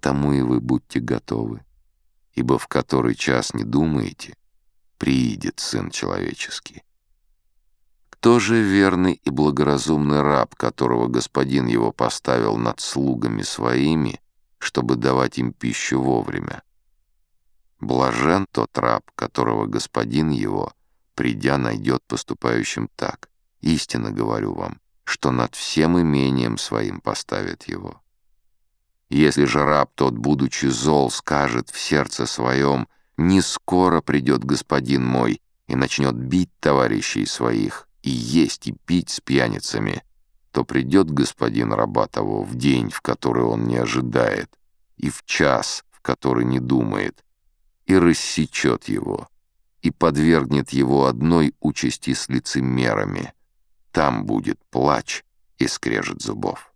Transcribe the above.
потому и вы будьте готовы, ибо в который час не думаете, приидет Сын Человеческий. Кто же верный и благоразумный раб, которого господин его поставил над слугами своими, чтобы давать им пищу вовремя? Блажен тот раб, которого господин его, придя, найдет поступающим так. Истинно говорю вам, что над всем имением своим поставит его. Если же раб тот, будучи зол, скажет в сердце своем, «Не скоро придет господин мой» и начнет бить товарищей своих, и есть, и пить с пьяницами, то придет господин раба того в день, в который он не ожидает, и в час, в который не думает, и рассечет его, и подвергнет его одной участи с лицемерами. Там будет плач и скрежет зубов.